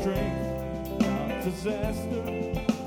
strength, not disaster.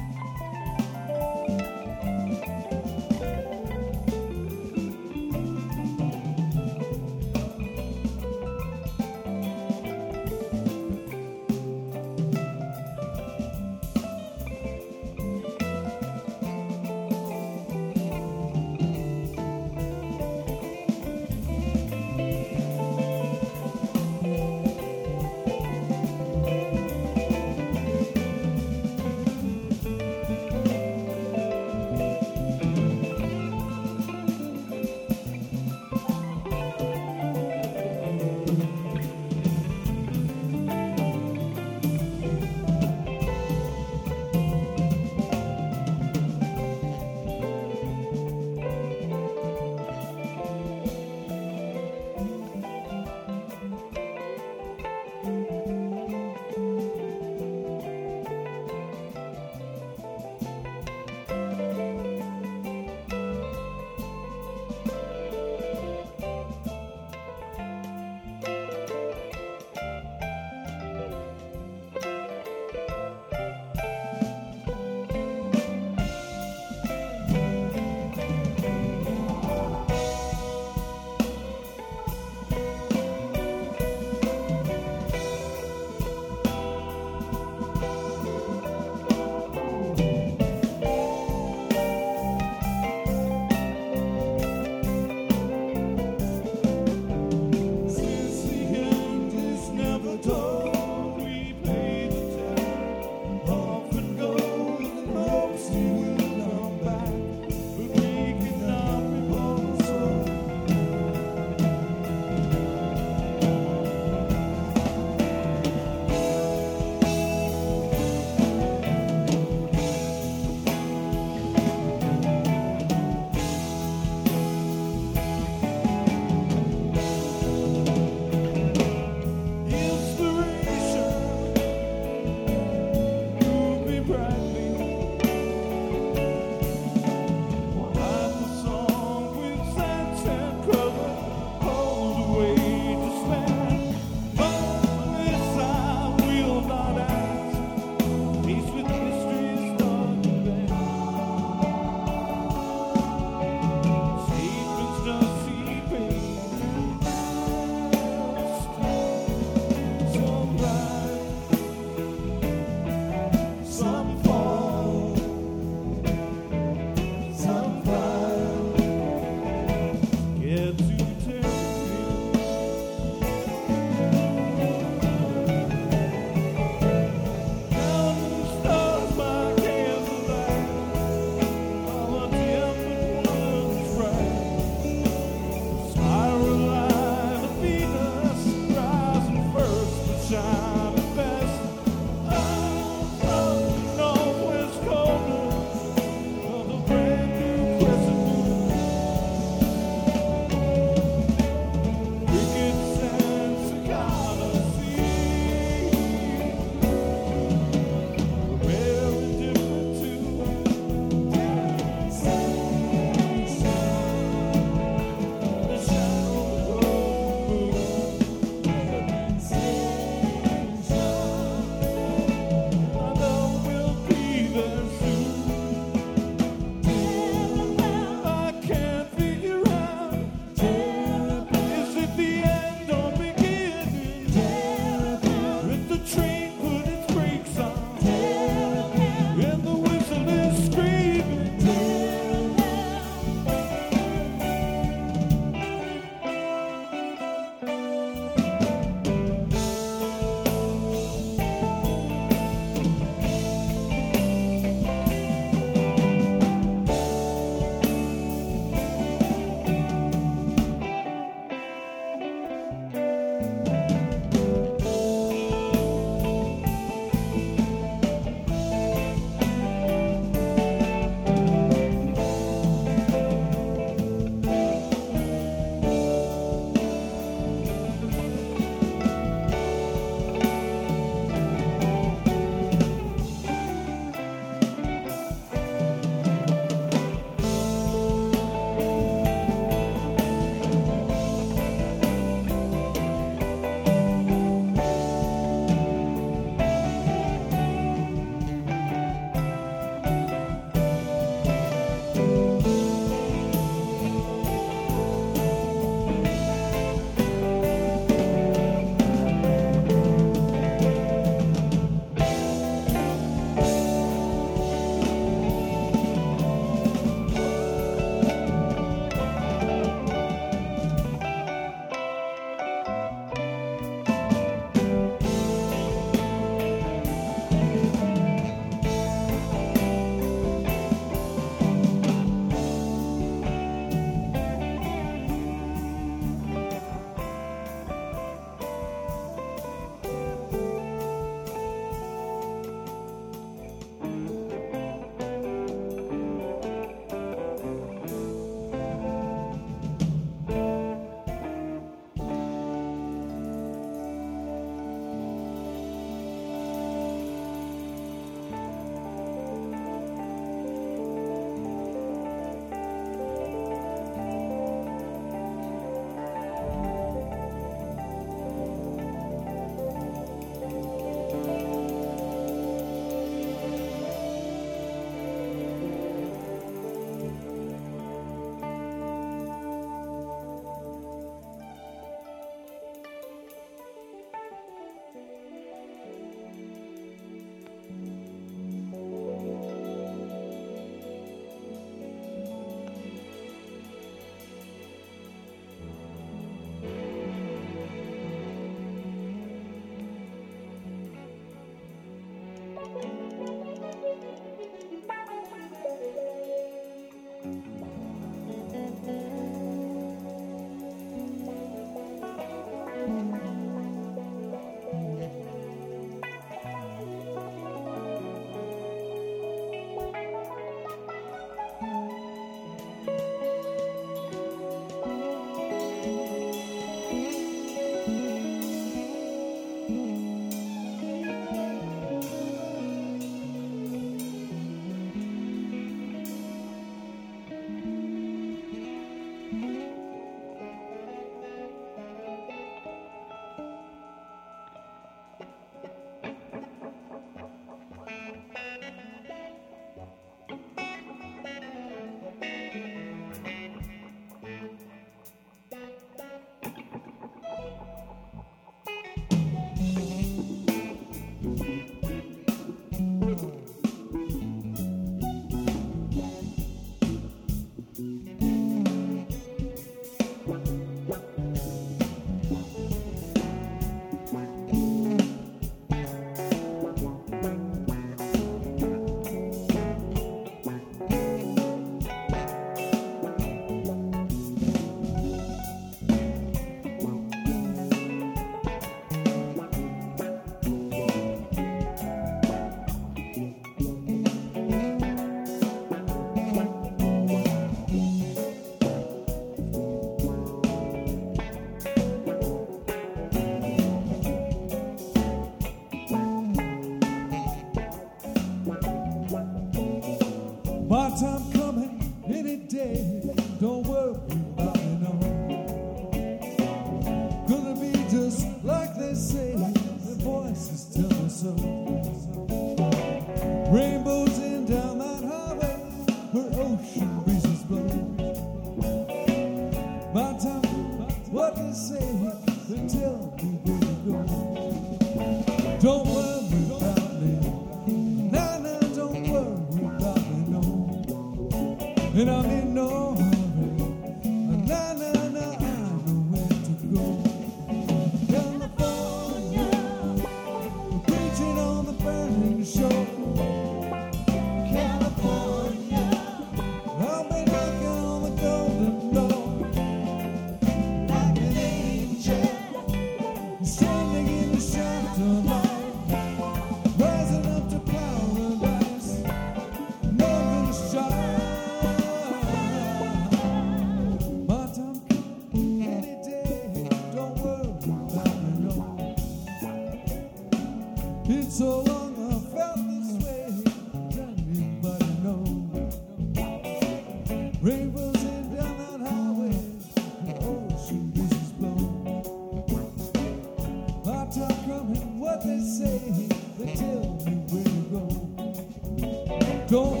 Don't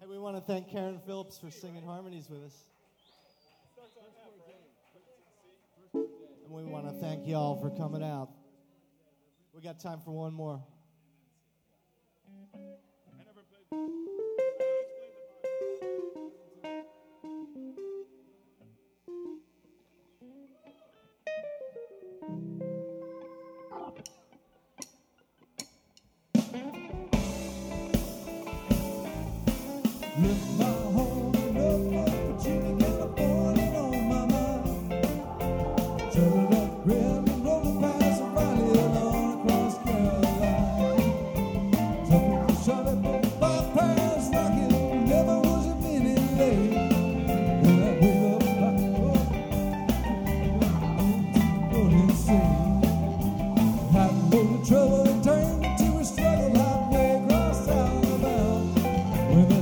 Hey, we want to thank Karen Phillips for singing harmonies with us. And we want to thank y'all for coming out. We got time for one more. I never played. mhm